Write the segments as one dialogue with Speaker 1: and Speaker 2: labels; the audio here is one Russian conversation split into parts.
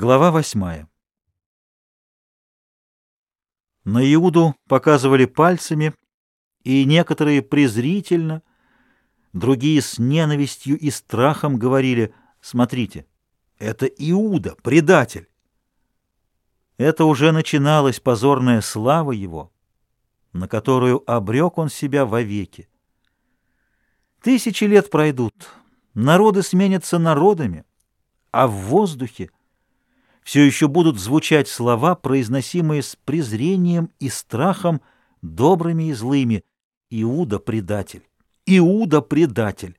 Speaker 1: Глава восьмая. На Иуду показывали пальцами, и некоторые презрительно, другие с ненавистью и страхом говорили, «Смотрите, это Иуда, предатель!» Это уже начиналась позорная слава его, на которую обрек он себя вовеки. Тысячи лет пройдут, народы сменятся народами, а в воздухе — все еще будут звучать слова, произносимые с презрением и страхом, добрыми и злыми. Иуда — предатель! Иуда — предатель!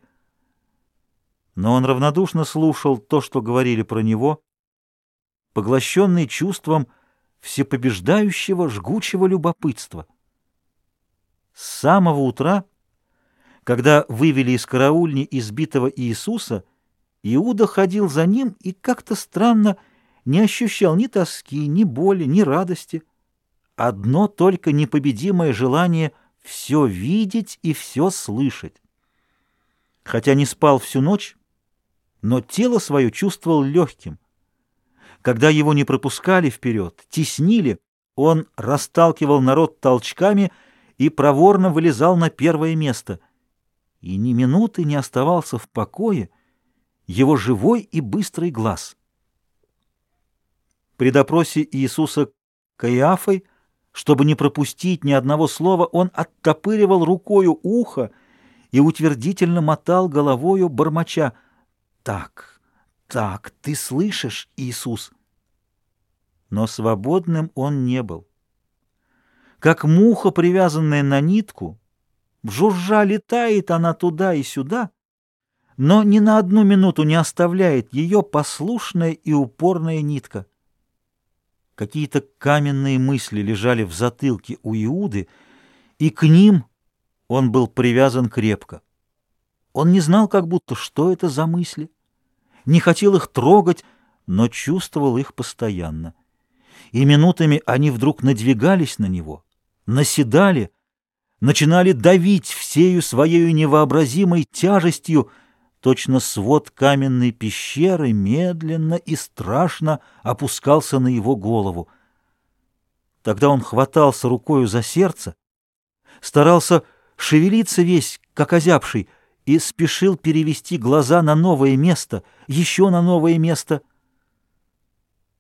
Speaker 1: Но он равнодушно слушал то, что говорили про него, поглощенный чувством всепобеждающего жгучего любопытства. С самого утра, когда вывели из караульни избитого Иисуса, Иуда ходил за ним и как-то странно не ощущал ни тоски, ни боли, ни радости. Одно только непобедимое желание все видеть и все слышать. Хотя не спал всю ночь, но тело свое чувствовал легким. Когда его не пропускали вперед, теснили, он расталкивал народ толчками и проворно вылезал на первое место. И ни минуты не оставался в покое его живой и быстрый глаз — при допросе Иисуса Каиафой, чтобы не пропустить ни одного слова, он оттопыривал рукою ухо и утвердительно мотал головою бормоча. «Так, так, ты слышишь, Иисус?» Но свободным он не был. Как муха, привязанная на нитку, жужжа летает она туда и сюда, но ни на одну минуту не оставляет ее послушная и упорная нитка. Какие-то каменные мысли лежали в затылке у Иуды, и к ним он был привязан крепко. Он не знал как будто, что это за мысли, не хотел их трогать, но чувствовал их постоянно. И минутами они вдруг надвигались на него, наседали, начинали давить всею своей невообразимой тяжестью, Точно свод каменной пещеры медленно и страшно опускался на его голову. Тогда он хватался рукою за сердце, старался шевелиться весь, как озябший, и спешил перевести глаза на новое место, еще на новое место.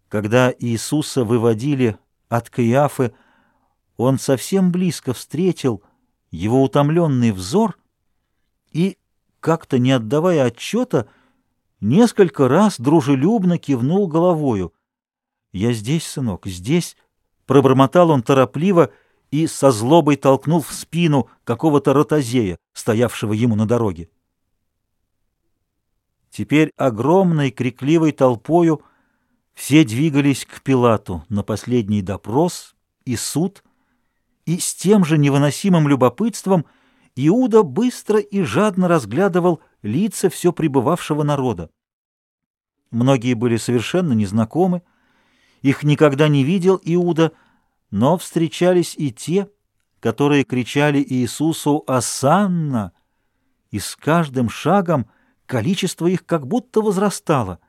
Speaker 1: Когда Иисуса выводили от Каиафы, он совсем близко встретил его утомленный взор и как-то не отдавая отчета, несколько раз дружелюбно кивнул головою. «Я здесь, сынок, здесь!» — пробормотал он торопливо и со злобой толкнул в спину какого-то ротозея, стоявшего ему на дороге. Теперь огромной крикливой толпою все двигались к Пилату на последний допрос и суд, и с тем же невыносимым любопытством — Иуда быстро и жадно разглядывал лица все пребывавшего народа. Многие были совершенно незнакомы, их никогда не видел Иуда, но встречались и те, которые кричали Иисусу «Асанна!», и с каждым шагом количество их как будто возрастало.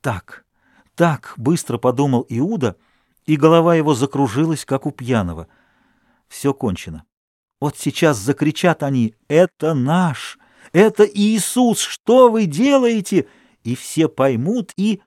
Speaker 1: «Так, так!» — быстро подумал Иуда, и голова его закружилась, как у пьяного. Все кончено. Вот сейчас закричат они «Это наш! Это Иисус! Что вы делаете?» И все поймут и